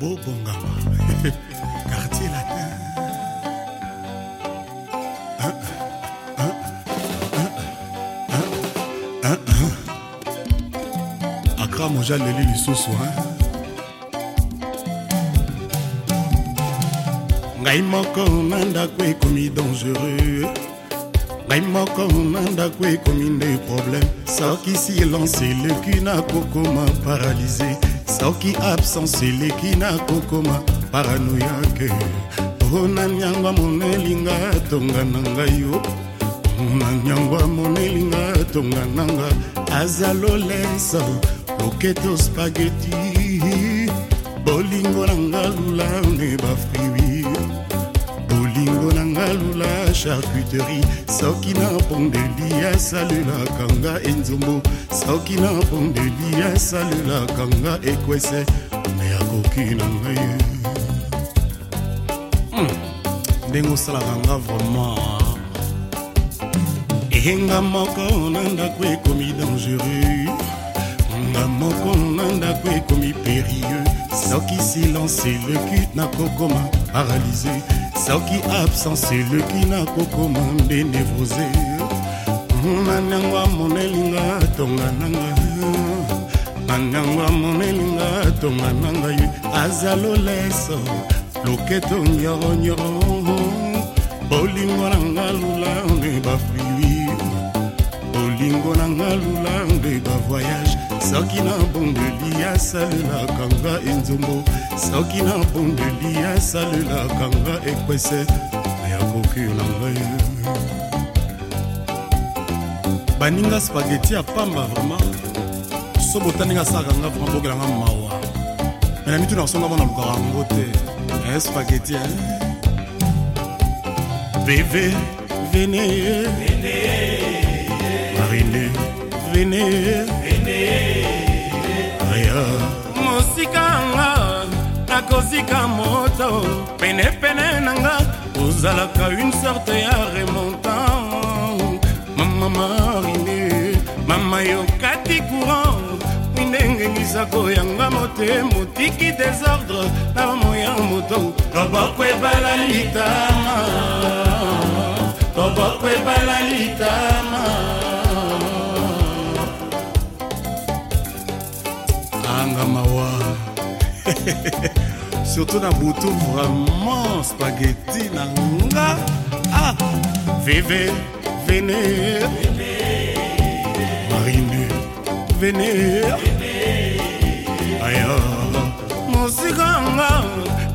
bobongama quartier latin akra moja leli lisusu ngai moko na ndako ekomi dangereux ngai moko na ndako ekomi nde problème soki silence eleki nakokoma paralysé soki absence eleki nakokoma paranoyake onani yango amonelinga tonga na ngai yo onani yango amonelinga tonga na nga aza lolensa loketo spageti bolingo na nga lulane bafriwi bolingo na nga lula charcuterie soki na pondeli asalelaka nga enzombo soki na pondeli asalelaka nga ekwese me akoki na ngai hmm, ndenge osalaka nga vraimen eyenga moko na ndako ekomi dangereux nga moko na ndako ekomi périlleux soki silence lekut nakokoma paralysé soki absence eleki nakokoma mbenevroze nanyango amonelinga tonga nanga nanyango amonelinga tonga nanga ye aza loleso loketo nyoronyoro bolingo nanga lula nde bafluir bolingo nanga lula nde bavoyage soki nabondeli asalelaka nga enzombo soki nabondeli asalelaka nga ekwese ya kokio na ngai baninga spageti ya pamba vraimen so botaninga asalaka nga vraimen bokelanga mawa me na mituna kosonga mona lukaka yango te eh, spageti eh. bebe vene marine vene, vene. otika nga nakozika moto penepene na nga ozalaka une sorte ya remontan mama marine mama yokati courant ndenge ngisako yanga motema otiki desordre na bamoya moto toboko ebala litama toboko ebala litama surtout na butu vraiment spageti na nga ah, veve vener marine vener aya mosika nga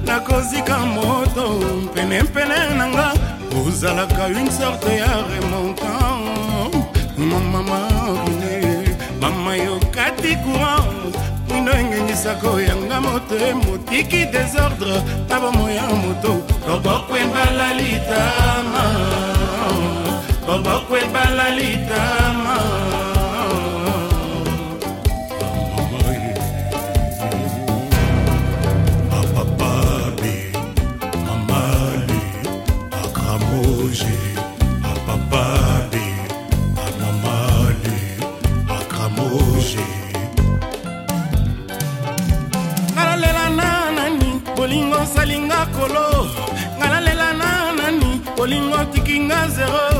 nakozika moto penepene na nga ozalaka une sorte ya remontant mama marine mama yokati courant mino engengisaka oyanga motema otiki desordre ta bamoya moto boboko ebala litama boboko ebala litama bolingo tikinga zero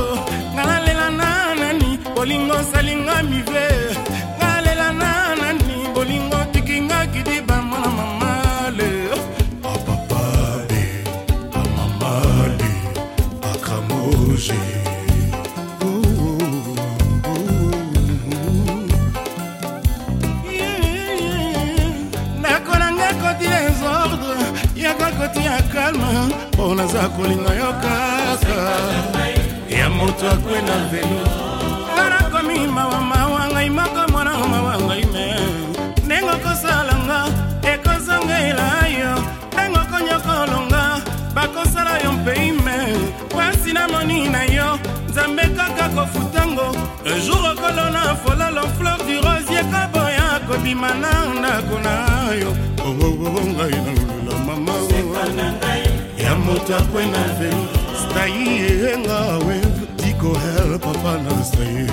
nga nalela na nani bolingo osalinga mive nga nalela na nani bolingo tikinga kidiba mwana mamale apapale amamale akramoje yakolanga koti desordre yakolakoti ya kalme mpo naza kolinga yoka mata ya moto akwena velo nga nakomi mawamawa ngai moko mwana mawa ngai me ndenge okosalanga ekozanga ela yo ndenge okonyokolonga bakosala yo mpei me pasi namoni na yo nzambe kaka kofutango ejour okolona fololo flor du rosie koboya kobima na ndako na yo ogogongai oh, oh, oh, na lula mama ya moto akwena velo nayiyenga we dikohel papa na nsaye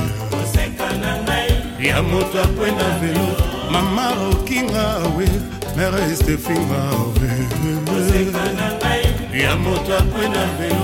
ya moto akwenda velo mama okinga we mere estefinga we ya moto akwenda velo